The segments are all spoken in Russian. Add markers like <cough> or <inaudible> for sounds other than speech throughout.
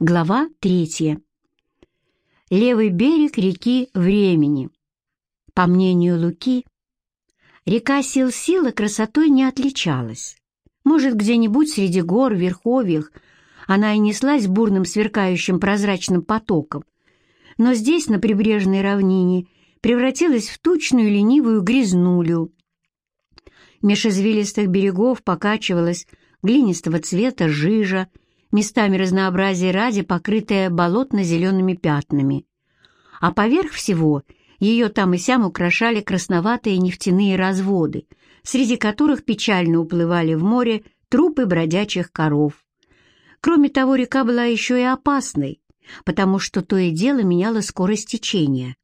Глава третья. Левый берег реки Времени. По мнению Луки, река Сил-Сила красотой не отличалась. Может, где-нибудь среди гор, верховьях она и неслась бурным сверкающим прозрачным потоком, но здесь, на прибрежной равнине, превратилась в тучную ленивую грязнулю. Меж извилистых берегов покачивалась глинистого цвета жижа, местами разнообразия ради покрытая болотно-зелеными пятнами. А поверх всего ее там и сям украшали красноватые нефтяные разводы, среди которых печально уплывали в море трупы бродячих коров. Кроме того, река была еще и опасной, потому что то и дело меняло скорость течения.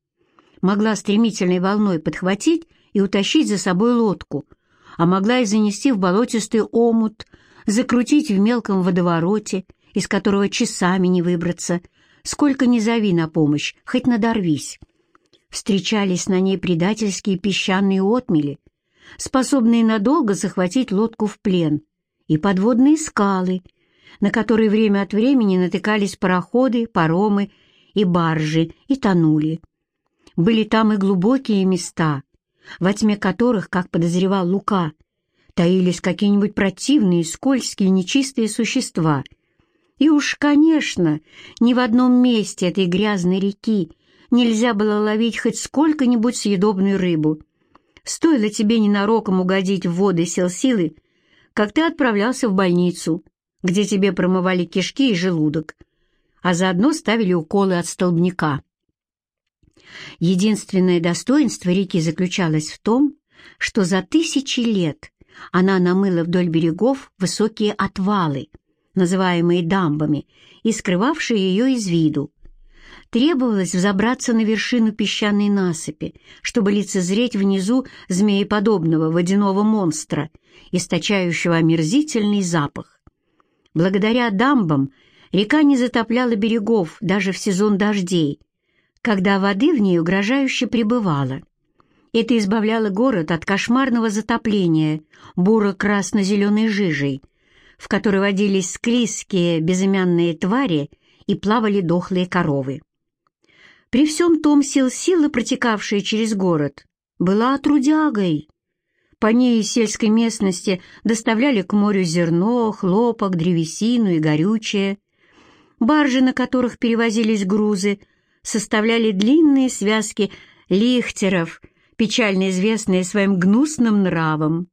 Могла стремительной волной подхватить и утащить за собой лодку, а могла и занести в болотистый омут, закрутить в мелком водовороте, из которого часами не выбраться, сколько ни зови на помощь, хоть надорвись. Встречались на ней предательские песчаные отмели, способные надолго захватить лодку в плен, и подводные скалы, на которые время от времени натыкались пароходы, паромы и баржи и тонули. Были там и глубокие места, во тьме которых, как подозревал Лука, таились какие-нибудь противные, скользкие, нечистые существа. И уж, конечно, ни в одном месте этой грязной реки нельзя было ловить хоть сколько-нибудь съедобную рыбу. Стоило тебе ненароком угодить в воды сил силы, как ты отправлялся в больницу, где тебе промывали кишки и желудок, а заодно ставили уколы от столбняка. Единственное достоинство реки заключалось в том, что за тысячи лет она намыла вдоль берегов высокие отвалы, называемые дамбами, и скрывавшие ее из виду. Требовалось взобраться на вершину песчаной насыпи, чтобы лицезреть внизу змееподобного водяного монстра, источающего омерзительный запах. Благодаря дамбам река не затопляла берегов даже в сезон дождей, когда воды в ней угрожающе прибывало. Это избавляло город от кошмарного затопления буро-красно-зеленой жижей, в которой водились склизкие безымянные твари и плавали дохлые коровы. При всем том сил силы, протекавшие через город, была трудягой. По ней из сельской местности доставляли к морю зерно, хлопок, древесину и горючее. Баржи, на которых перевозились грузы, составляли длинные связки лихтеров печально известные своим гнусным нравом.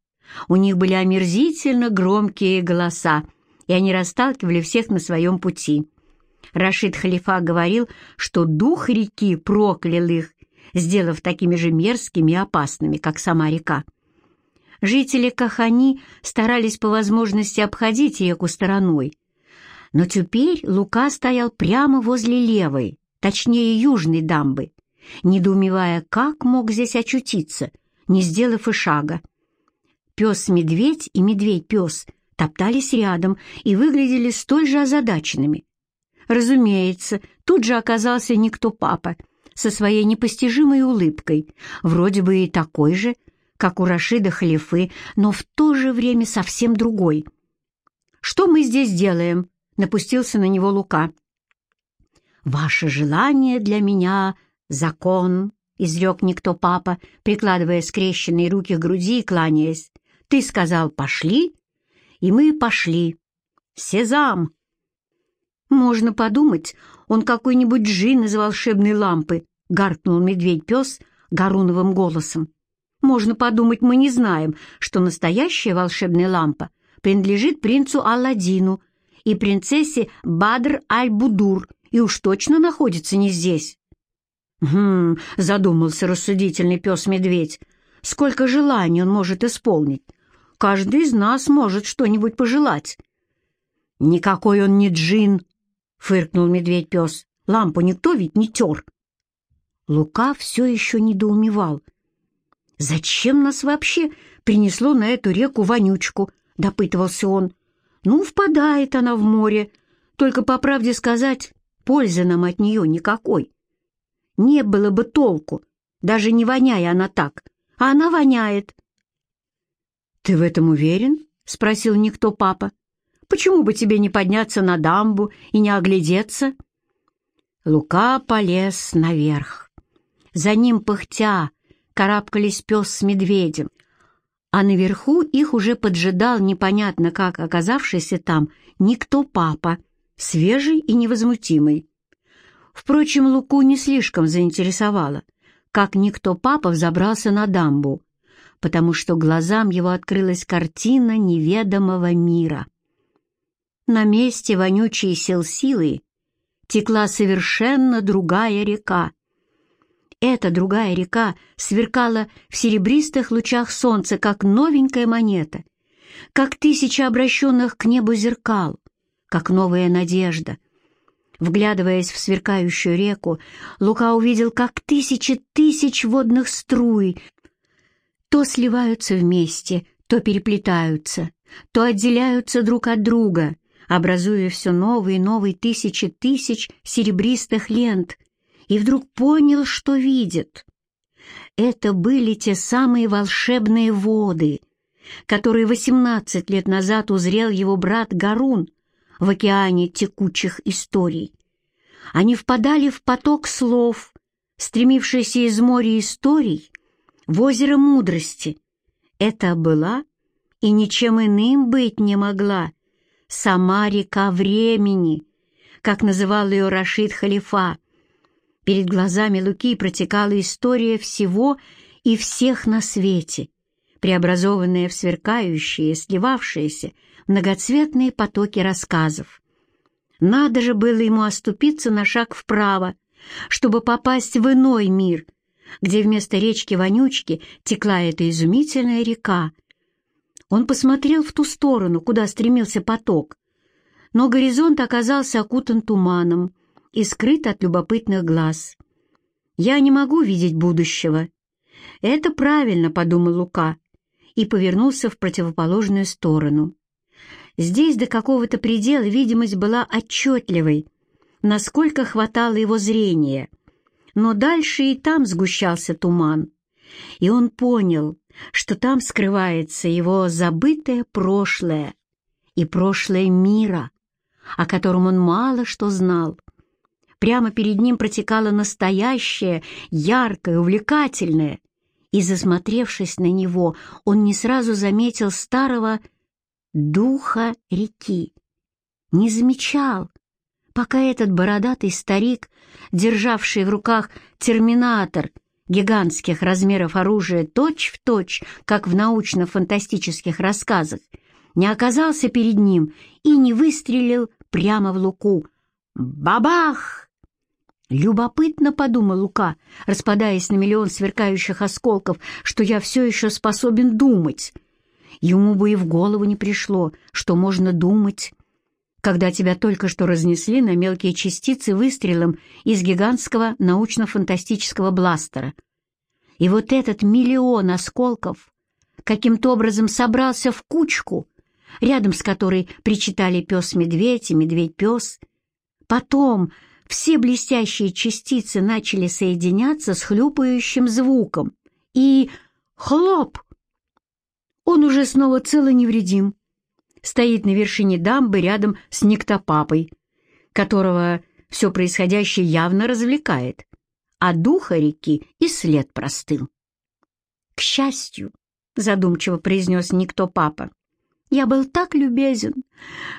У них были омерзительно громкие голоса, и они расталкивали всех на своем пути. Рашид Халифа говорил, что дух реки проклял их, сделав такими же мерзкими и опасными, как сама река. Жители Кахани старались по возможности обходить реку стороной, но теперь Лука стоял прямо возле левой, точнее южной дамбы, недоумевая, как мог здесь очутиться, не сделав и шага. Пес-медведь и медведь-пес топтались рядом и выглядели столь же озадаченными. Разумеется, тут же оказался никто папа со своей непостижимой улыбкой, вроде бы и такой же, как у Рашида Халифы, но в то же время совсем другой. «Что мы здесь делаем?» — напустился на него Лука. «Ваше желание для меня «Закон», — изрек никто папа, прикладывая скрещенные руки к груди и кланяясь. «Ты сказал, пошли?» И мы пошли. «Сезам!» «Можно подумать, он какой-нибудь джин из волшебной лампы», — гаркнул медведь-пес горуновым голосом. «Можно подумать, мы не знаем, что настоящая волшебная лампа принадлежит принцу Алладину и принцессе Бадр-аль-Будур и уж точно находится не здесь». «Хм», — задумался рассудительный пес-медведь, — «сколько желаний он может исполнить? Каждый из нас может что-нибудь пожелать». «Никакой он не джин», — фыркнул медведь-пес. «Лампу никто ведь не тер». Лука все еще недоумевал. «Зачем нас вообще принесло на эту реку вонючку?» — допытывался он. «Ну, впадает она в море. Только, по правде сказать, пользы нам от нее никакой не было бы толку, даже не воняя она так, а она воняет. «Ты в этом уверен?» — спросил никто папа. Почему бы тебе не подняться на дамбу и не оглядеться?» Лука полез наверх. За ним пыхтя карабкались пес с медведем, а наверху их уже поджидал непонятно как оказавшийся там никто папа, свежий и невозмутимый. Впрочем, Луку не слишком заинтересовало, как никто папа взобрался на дамбу, потому что глазам его открылась картина неведомого мира. На месте вонючей сил силы текла совершенно другая река. Эта другая река сверкала в серебристых лучах солнца, как новенькая монета, как тысяча обращенных к небу зеркал, как новая надежда — Вглядываясь в сверкающую реку, Лука увидел, как тысячи тысяч водных струй то сливаются вместе, то переплетаются, то отделяются друг от друга, образуя все новые и новые тысячи тысяч серебристых лент, и вдруг понял, что видит. Это были те самые волшебные воды, которые восемнадцать лет назад узрел его брат Гарун в океане текучих историй. Они впадали в поток слов, стремившийся из моря историй в озеро мудрости. Это была и ничем иным быть не могла сама река времени, как называл ее Рашид Халифа. Перед глазами Луки протекала история всего и всех на свете, преобразованная в сверкающие, сливавшиеся, многоцветные потоки рассказов. Надо же было ему оступиться на шаг вправо, чтобы попасть в иной мир, где вместо речки-вонючки текла эта изумительная река. Он посмотрел в ту сторону, куда стремился поток, но горизонт оказался окутан туманом и скрыт от любопытных глаз. «Я не могу видеть будущего». «Это правильно», — подумал Лука, и повернулся в противоположную сторону. Здесь до какого-то предела видимость была отчетливой, насколько хватало его зрения. Но дальше и там сгущался туман, и он понял, что там скрывается его забытое прошлое и прошлое мира, о котором он мало что знал. Прямо перед ним протекало настоящее, яркое, увлекательное, и, засмотревшись на него, он не сразу заметил старого духа реки. Не замечал, пока этот бородатый старик, державший в руках терминатор гигантских размеров оружия точь-в-точь, точь, как в научно-фантастических рассказах, не оказался перед ним и не выстрелил прямо в луку. Бабах! Любопытно, подумал Лука, распадаясь на миллион сверкающих осколков, что я все еще способен думать. Ему бы и в голову не пришло, что можно думать, когда тебя только что разнесли на мелкие частицы выстрелом из гигантского научно-фантастического бластера. И вот этот миллион осколков каким-то образом собрался в кучку, рядом с которой причитали пес-медведь и медведь-пес. Потом все блестящие частицы начали соединяться с хлюпающим звуком, и хлоп! Он уже снова цел и невредим. Стоит на вершине дамбы рядом с Никтопапой, которого все происходящее явно развлекает, а духа реки и след простыл. «К счастью», — задумчиво произнес Никтопапа, «я был так любезен,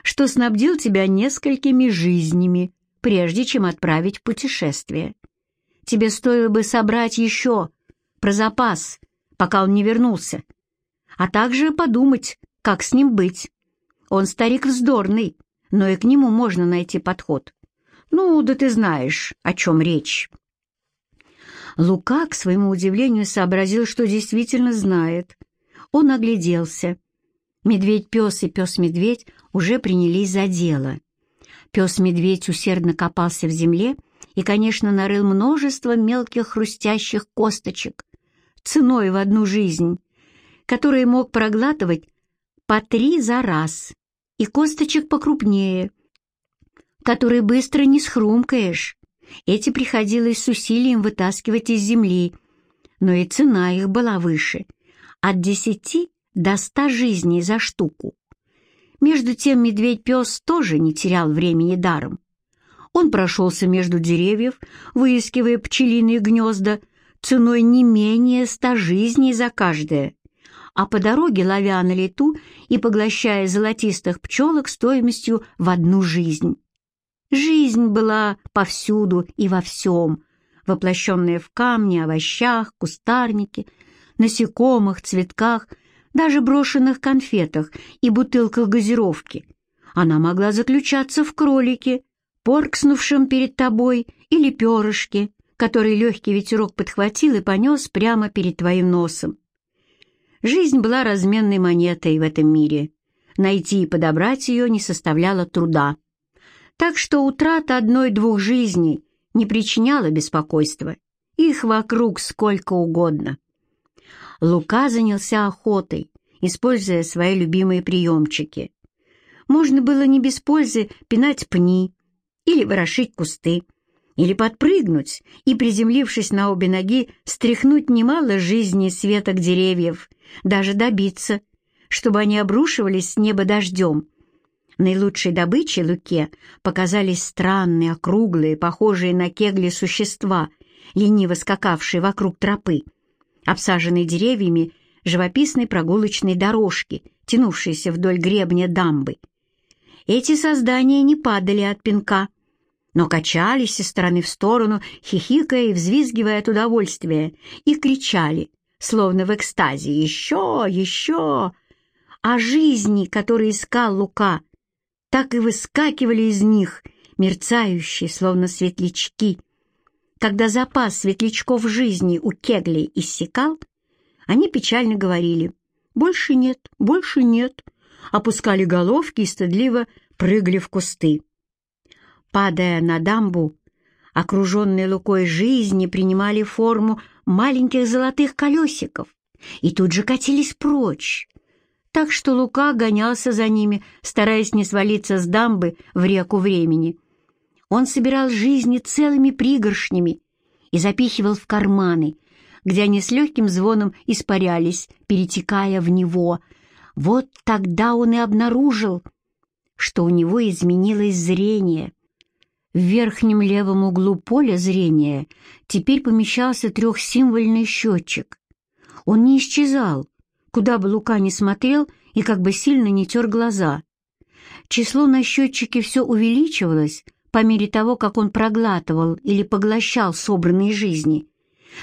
что снабдил тебя несколькими жизнями, прежде чем отправить в путешествие. Тебе стоило бы собрать еще про запас, пока он не вернулся, а также подумать, как с ним быть. Он старик вздорный, но и к нему можно найти подход. Ну, да ты знаешь, о чем речь. Лука, к своему удивлению, сообразил, что действительно знает. Он огляделся. Медведь-пес и пес-медведь уже принялись за дело. Пес-медведь усердно копался в земле и, конечно, нарыл множество мелких хрустящих косточек, ценой в одну жизнь который мог проглатывать по три за раз, и косточек покрупнее, которые быстро не схрумкаешь. Эти приходилось с усилием вытаскивать из земли, но и цена их была выше, от десяти до ста жизней за штуку. Между тем медведь-пес тоже не терял времени даром. Он прошелся между деревьев, выискивая пчелиные гнезда, ценой не менее ста жизней за каждое, а по дороге ловя на лету и поглощая золотистых пчелок стоимостью в одну жизнь. Жизнь была повсюду и во всем, воплощенная в камне, овощах, кустарнике, насекомых, цветках, даже брошенных конфетах и бутылках газировки. Она могла заключаться в кролике, поркснувшем перед тобой, или перышке, который легкий ветерок подхватил и понес прямо перед твоим носом. Жизнь была разменной монетой в этом мире. Найти и подобрать ее не составляло труда. Так что утрата одной-двух жизней не причиняла беспокойства. Их вокруг сколько угодно. Лука занялся охотой, используя свои любимые приемчики. Можно было не без пользы пинать пни или ворошить кусты, или подпрыгнуть и, приземлившись на обе ноги, стряхнуть немало жизни светок деревьев, даже добиться, чтобы они обрушивались с неба дождем, Наилучшей добычей Луке показались странные, округлые, похожие на кегли существа, лениво скакавшие вокруг тропы, обсаженные деревьями живописной прогулочной дорожки, тянувшейся вдоль гребня дамбы. Эти создания не падали от пинка, но качались из стороны в сторону, хихикая и взвизгивая от удовольствия, и кричали, словно в экстазе «Еще! Еще!» О жизни, которую искал Лука, так и выскакивали из них, мерцающие, словно светлячки. Когда запас светлячков жизни у кеглей иссякал, они печально говорили «Больше нет, больше нет», опускали головки и стыдливо прыгали в кусты. Падая на дамбу, окруженные лукой жизни принимали форму маленьких золотых колесиков и тут же катились прочь, так что Лука гонялся за ними, стараясь не свалиться с дамбы в реку времени. Он собирал жизни целыми пригоршнями и запихивал в карманы, где они с легким звоном испарялись, перетекая в него. Вот тогда он и обнаружил, что у него изменилось зрение. В верхнем левом углу поля зрения теперь помещался трехсимвольный счетчик. Он не исчезал, куда бы Лука ни смотрел и как бы сильно не тер глаза. Число на счетчике все увеличивалось по мере того, как он проглатывал или поглощал собранные жизни.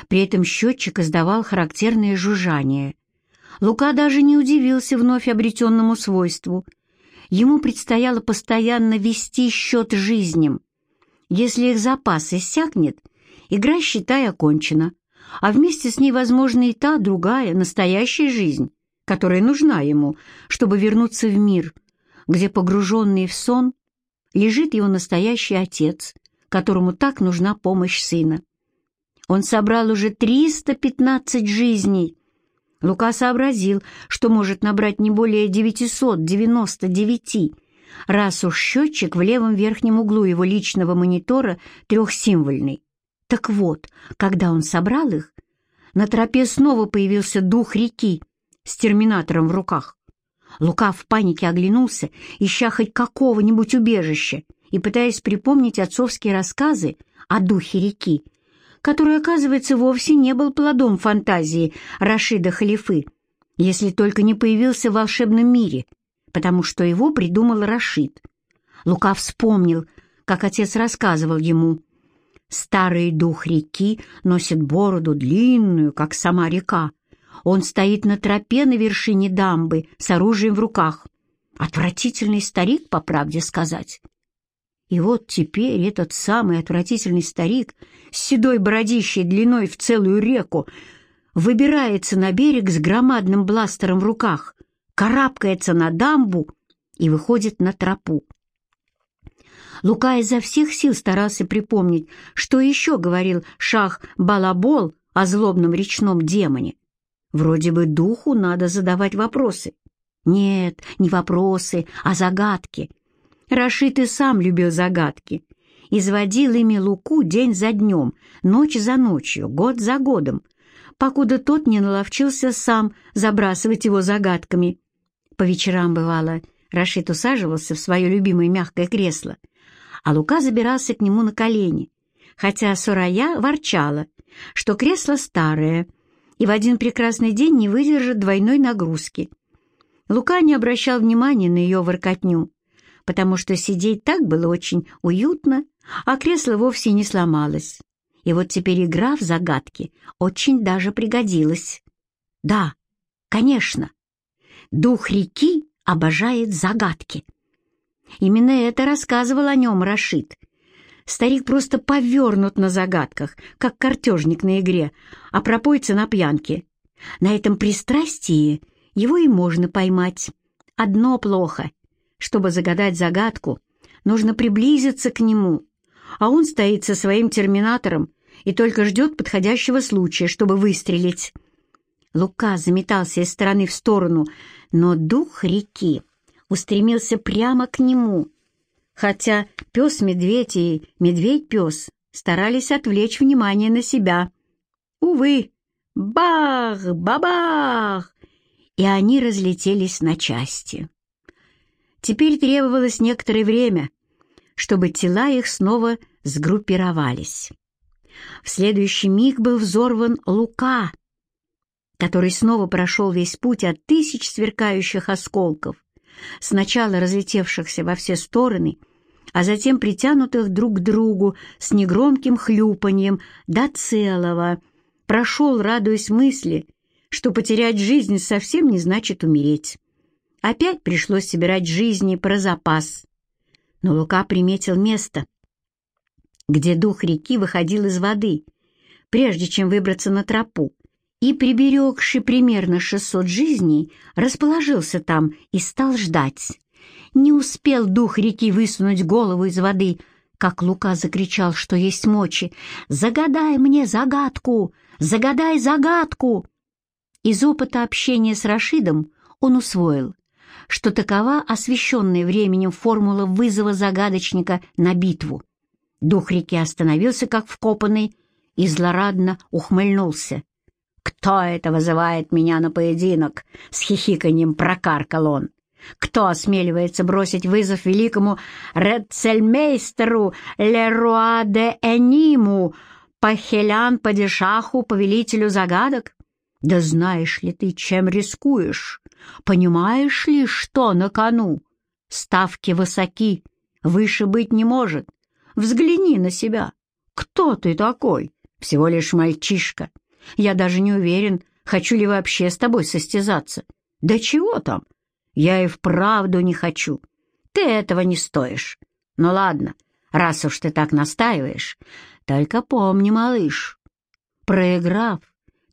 При этом счетчик издавал характерное жужжание. Лука даже не удивился вновь обретенному свойству. Ему предстояло постоянно вести счет жизням. Если их запас иссякнет, игра, считай, окончена а вместе с ней, возможно, и та, другая, настоящая жизнь, которая нужна ему, чтобы вернуться в мир, где, погруженный в сон, лежит его настоящий отец, которому так нужна помощь сына. Он собрал уже 315 жизней. Лука сообразил, что может набрать не более 999, раз уж счетчик в левом верхнем углу его личного монитора трехсимвольный. Так вот, когда он собрал их, на тропе снова появился дух реки с терминатором в руках. Лука в панике оглянулся, ища хоть какого-нибудь убежища и пытаясь припомнить отцовские рассказы о духе реки, который, оказывается, вовсе не был плодом фантазии Рашида Халифы, если только не появился в волшебном мире, потому что его придумал Рашид. Лука вспомнил, как отец рассказывал ему Старый дух реки носит бороду длинную, как сама река. Он стоит на тропе на вершине дамбы с оружием в руках. Отвратительный старик, по правде сказать. И вот теперь этот самый отвратительный старик с седой бородищей длиной в целую реку выбирается на берег с громадным бластером в руках, карабкается на дамбу и выходит на тропу. Лука изо всех сил старался припомнить, что еще говорил шах Балабол о злобном речном демоне. Вроде бы духу надо задавать вопросы. Нет, не вопросы, а загадки. Рашид и сам любил загадки. Изводил ими Луку день за днем, ночь за ночью, год за годом, покуда тот не наловчился сам забрасывать его загадками. По вечерам, бывало, Рашид усаживался в свое любимое мягкое кресло, а Лука забирался к нему на колени, хотя Сурая ворчала, что кресло старое и в один прекрасный день не выдержит двойной нагрузки. Лука не обращал внимания на ее воркотню, потому что сидеть так было очень уютно, а кресло вовсе не сломалось. И вот теперь игра в загадки очень даже пригодилась. Да, конечно, дух реки обожает загадки. Именно это рассказывал о нем Рашид. Старик просто повернут на загадках, как картежник на игре, а пропоится на пьянке. На этом пристрастии его и можно поймать. Одно плохо. Чтобы загадать загадку, нужно приблизиться к нему, а он стоит со своим терминатором и только ждет подходящего случая, чтобы выстрелить. Лука заметался из стороны в сторону, но дух реки устремился прямо к нему, хотя пес-медведь и медведь-пес старались отвлечь внимание на себя. Увы, бах, бабах! И они разлетелись на части. Теперь требовалось некоторое время, чтобы тела их снова сгруппировались. В следующий миг был взорван Лука, который снова прошел весь путь от тысяч сверкающих осколков, сначала разлетевшихся во все стороны, а затем притянутых друг к другу с негромким хлюпаньем до целого, прошел, радуясь мысли, что потерять жизнь совсем не значит умереть. Опять пришлось собирать жизни про запас. Но Лука приметил место, где дух реки выходил из воды, прежде чем выбраться на тропу, и, приберегший примерно 600 жизней, расположился там и стал ждать. Не успел дух реки высунуть голову из воды, как Лука закричал, что есть мочи. «Загадай мне загадку! Загадай загадку!» Из опыта общения с Рашидом он усвоил, что такова освещенная временем формула вызова загадочника на битву. Дух реки остановился, как вкопанный, и злорадно ухмыльнулся. «Кто это вызывает меня на поединок?» — с хихиканьем прокаркал он. «Кто осмеливается бросить вызов великому Рецельмейстеру Леруа де Эниму, Пахелян-падишаху, повелителю загадок? Да знаешь ли ты, чем рискуешь? Понимаешь ли, что на кону? Ставки высоки, выше быть не может. Взгляни на себя. Кто ты такой? Всего лишь мальчишка. Я даже не уверен, хочу ли вообще с тобой состязаться. Да чего там? Я и вправду не хочу. Ты этого не стоишь. Ну ладно, раз уж ты так настаиваешь. Только помни, малыш, проиграв,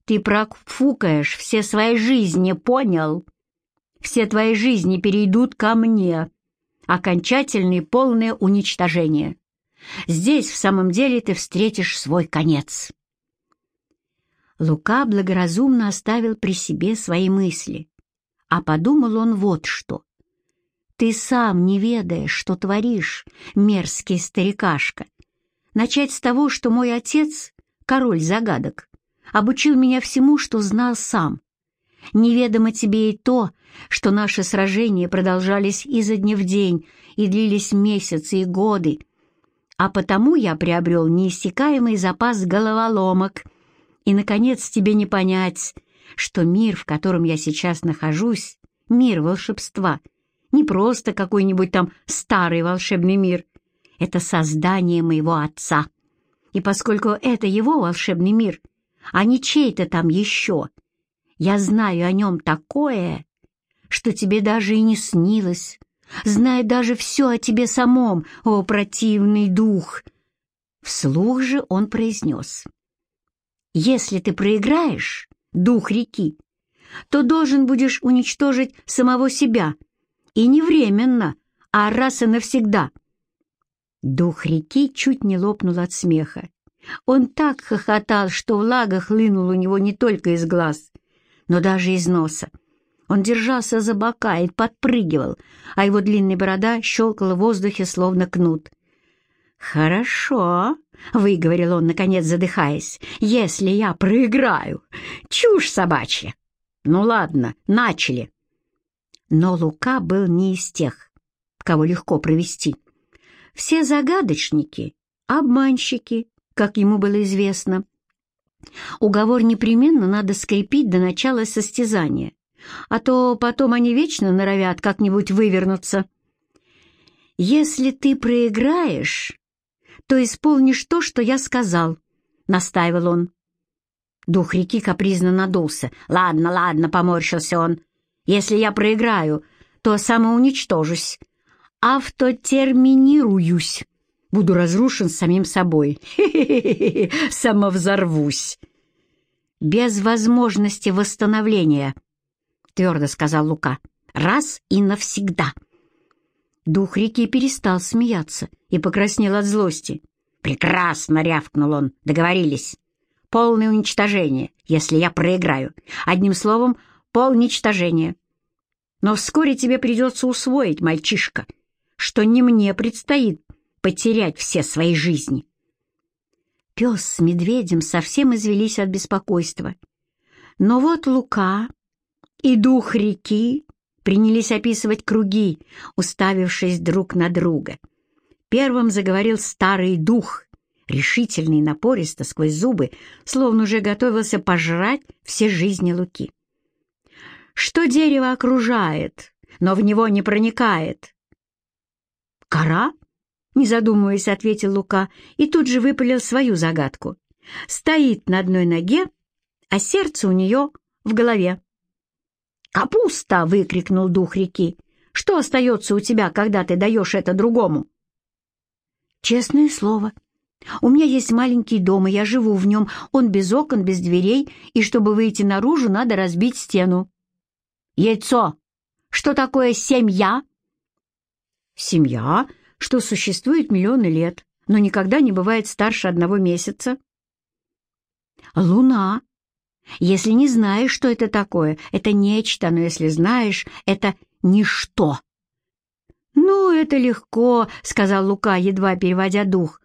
ты профукаешь все свои жизни, понял? Все твои жизни перейдут ко мне. Окончательное и полное уничтожение. Здесь в самом деле ты встретишь свой конец. Лука благоразумно оставил при себе свои мысли, а подумал он вот что. «Ты сам не ведаешь, что творишь, мерзкий старикашка. Начать с того, что мой отец, король загадок, обучил меня всему, что знал сам. Неведомо тебе и то, что наши сражения продолжались изо дня в день и длились месяцы и годы, а потому я приобрел неиссякаемый запас головоломок — и, наконец, тебе не понять, что мир, в котором я сейчас нахожусь, мир волшебства, не просто какой-нибудь там старый волшебный мир. Это создание моего отца. И поскольку это его волшебный мир, а не чей-то там еще, я знаю о нем такое, что тебе даже и не снилось. Знаю даже все о тебе самом, о противный дух. Вслух же он произнес — если ты проиграешь, дух реки, то должен будешь уничтожить самого себя, и не временно, а раз и навсегда. Дух реки чуть не лопнул от смеха. Он так хохотал, что влага хлынула у него не только из глаз, но даже из носа. Он держался за бока и подпрыгивал, а его длинная борода щелкала в воздухе, словно кнут. «Хорошо», — выговорил он, наконец задыхаясь, — «если я проиграю. Чушь собачья. Ну ладно, начали». Но Лука был не из тех, кого легко провести. Все загадочники, обманщики, как ему было известно. Уговор непременно надо скрепить до начала состязания, а то потом они вечно норовят как-нибудь вывернуться. «Если ты проиграешь, то исполнишь то, что я сказал», — настаивал он. Дух реки капризно надулся. «Ладно, ладно», — поморщился он. «Если я проиграю, то самоуничтожусь, автотерминируюсь, буду разрушен самим собой. Хе-хе-хе, <laughs> самовзорвусь». «Без возможности восстановления», — твердо сказал Лука. «Раз и навсегда». Дух реки перестал смеяться и покраснел от злости. «Прекрасно!» — рявкнул он. «Договорились. Полное уничтожение, если я проиграю. Одним словом, полничтожение. Но вскоре тебе придется усвоить, мальчишка, что не мне предстоит потерять все свои жизни». Пес с медведем совсем извелись от беспокойства. Но вот Лука и дух реки принялись описывать круги, уставившись друг на друга. Первым заговорил старый дух, решительный и напористо сквозь зубы, словно уже готовился пожрать все жизни Луки. «Что дерево окружает, но в него не проникает?» «Кора?» — не задумываясь, ответил Лука и тут же выпалил свою загадку. «Стоит на одной ноге, а сердце у нее в голове». «Капуста!» — выкрикнул дух реки. «Что остается у тебя, когда ты даешь это другому?» «Честное слово. У меня есть маленький дом, и я живу в нем. Он без окон, без дверей, и чтобы выйти наружу, надо разбить стену». «Яйцо! Что такое семья?» «Семья, что существует миллионы лет, но никогда не бывает старше одного месяца». «Луна!» Если не знаешь, что это такое, это нечто, но если знаешь, это ничто. «Ну, это легко», — сказал Лука, едва переводя дух.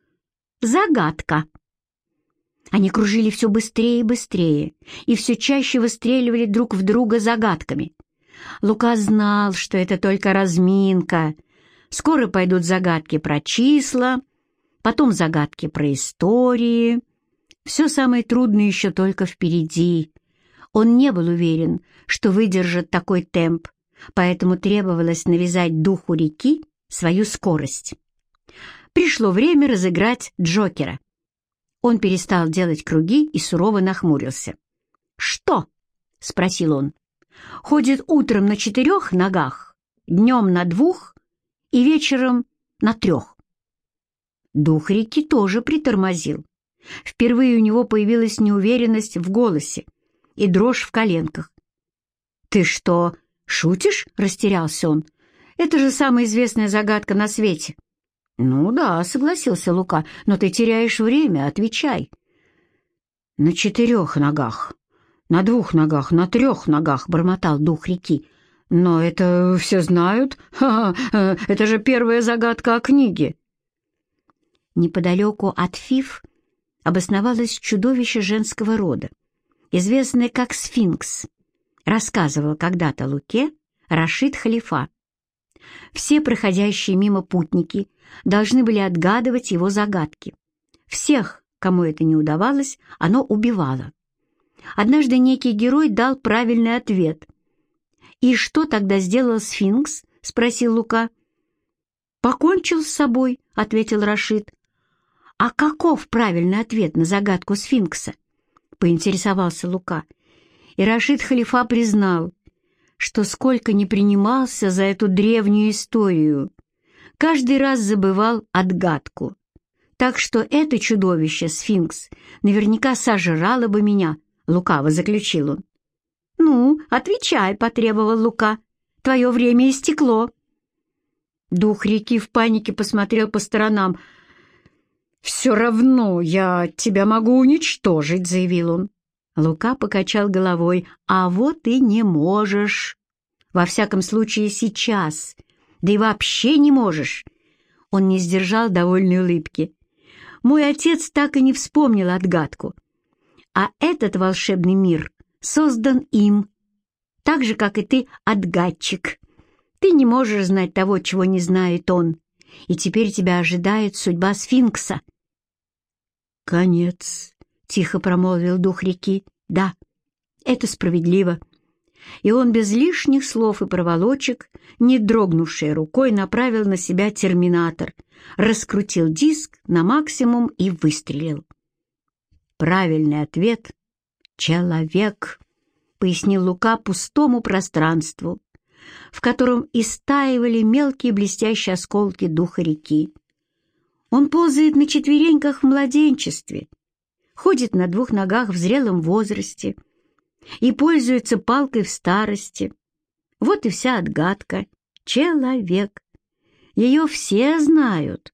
«Загадка». Они кружили все быстрее и быстрее, и все чаще выстреливали друг в друга загадками. Лука знал, что это только разминка. Скоро пойдут загадки про числа, потом загадки про истории. Все самое трудное еще только впереди. Он не был уверен, что выдержит такой темп, поэтому требовалось навязать духу реки свою скорость. Пришло время разыграть Джокера. Он перестал делать круги и сурово нахмурился. «Что?» — спросил он. «Ходит утром на четырех ногах, днем на двух и вечером на трех». Дух реки тоже притормозил. Впервые у него появилась неуверенность в голосе и дрожь в коленках. «Ты что, шутишь?» — растерялся он. «Это же самая известная загадка на свете». «Ну да», — согласился Лука, — «но ты теряешь время, отвечай». «На четырех ногах, на двух ногах, на трех ногах», — бормотал дух реки. «Но это все знают. Ха -ха, это же первая загадка о книге». Неподалеку от Фиф обосновалось чудовище женского рода, известное как сфинкс, рассказывал когда-то Луке Рашид Халифа. Все проходящие мимо путники должны были отгадывать его загадки. Всех, кому это не удавалось, оно убивало. Однажды некий герой дал правильный ответ. «И что тогда сделал сфинкс?» — спросил Лука. «Покончил с собой», — ответил Рашид. «А каков правильный ответ на загадку сфинкса?» — поинтересовался Лука. И Рашид Халифа признал, что сколько не принимался за эту древнюю историю, каждый раз забывал отгадку. Так что это чудовище, сфинкс, наверняка сожрало бы меня, — лукаво заключил он. «Ну, отвечай», — потребовал Лука. «Твое время истекло». Дух реки в панике посмотрел по сторонам — «Все равно я тебя могу уничтожить», — заявил он. Лука покачал головой. «А вот и не можешь. Во всяком случае, сейчас. Да и вообще не можешь». Он не сдержал довольной улыбки. «Мой отец так и не вспомнил отгадку. А этот волшебный мир создан им, так же, как и ты, отгадчик. Ты не можешь знать того, чего не знает он, и теперь тебя ожидает судьба сфинкса». «Конец», — тихо промолвил дух реки. «Да, это справедливо». И он без лишних слов и проволочек, не дрогнувшей рукой, направил на себя терминатор, раскрутил диск на максимум и выстрелил. Правильный ответ — человек, пояснил Лука пустому пространству, в котором истаивали мелкие блестящие осколки духа реки. Он ползает на четвереньках в младенчестве, ходит на двух ногах в зрелом возрасте и пользуется палкой в старости. Вот и вся отгадка. Человек. Ее все знают.